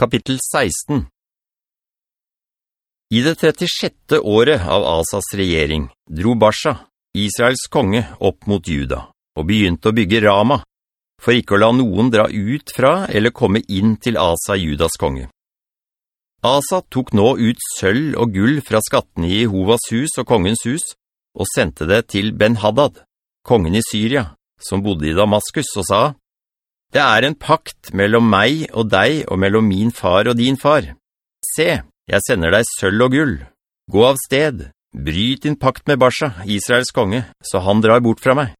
Kapittel 16 I det 36. året av Asas regjering dro Basha, Israels konge, opp mot Juda, og begynte å bygge Rama, for ikke å la noen dra ut fra eller komme inn til Asa, Judas konge. Asa tok nå ut sølv og gull fra skattene i Jehovas hus og kongens hus, og sendte det til Ben-Hadad, kongen i Syria, som bodde i Damaskus, og sa, det er en pakt mellom meg og deg og mellom min far og din far. Se, jeg sender deg sølv og gull. Gå av sted, bryt din pakt med Basha, Israels konge, så han drar bort fra meg.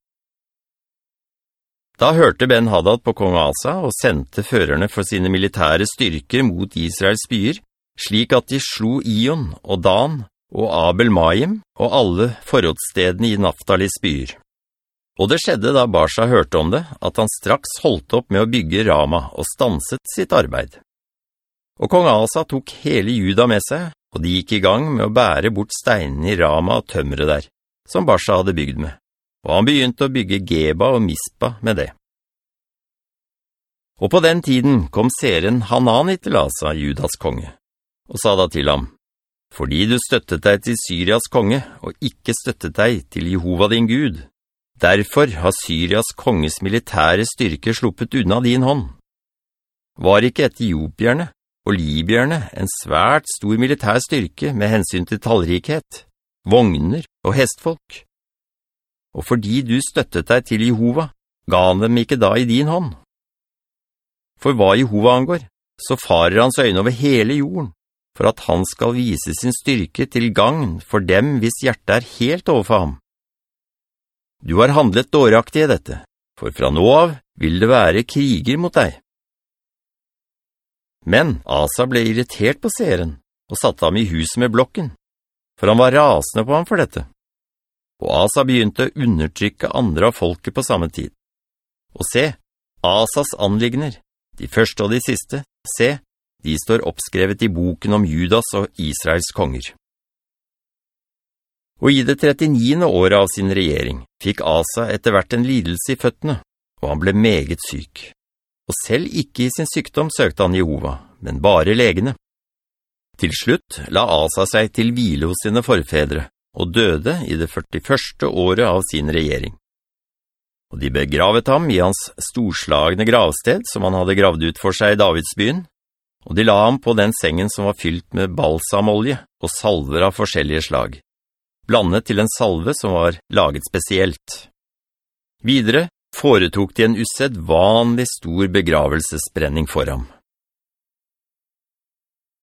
Da hørte Ben-Hadad på kong Asa og sendte førerne for sine militære styrker mot Israels byer, slik at de slo Ion og Dan og Abel-Maim og alle forrådstedene i Naftalis byer. Og det skjedde da Barsha hørte om det, at han straks holdt opp med å bygge Rama og stanset sitt arbeid. Og kong Asa tok hele juda med seg, og de gikk i gang med å bære bort steinene i Rama og tømre der, som Barsha hadde bygd med, og han begynte å bygge Geba og Mispa med det. Og på den tiden kom seren Hanani til Asa, Judas konge, og sa da til ham, «Fordi du støttet deg til Syrias konge, og ikke støttet deg til Jehova din Gud, Derfor har Syrias konges militære styrke sluppet unna din hånd. Var ikke etiopierne og libyerne en svært stor militær styrke med hensyn til tallrikhet, vogner og hestfolk? Og fordi du støttet deg til Jehova, ga han dem ikke da i din hånd. For hva Jehova angår, så farer hans øyne over hele jorden, for at han skal vise sin styrke til gangen for dem hvis hjertet er helt overfor ham du har handlet dåraktig i dette, for fra nå av vil det være kriger mot deg. Men Asa ble irritert på serien og satte ham i huset med blokken, for han var rasende på ham for dette. Og Asa begynte å undertrykke andre av folket på samme tid. Og se, Asas anligner, de første og de siste, se, de står oppskrevet i boken om Judas og Israels konger. Og i det 39. året av sin regjering fikk Asa etter hvert en lidelse i føttene, og han ble meget syk. Og selv ikke i sin sykdom søkte han Jehova, men bare legene. Til slutt la Asa seg til hvile hos sine forfedre, og døde i det 41. året av sin regjering. Og de begravet ham i hans storslagne gravsted som han hadde gravd ut for seg i Davidsbyen, og de la ham på den sengen som var fylt med balsamolje og salver av forskjellige slag blandet til en salve som var laget spesielt. Videre foretok de en usedd vanlig stor begravelsesbrenning for ham.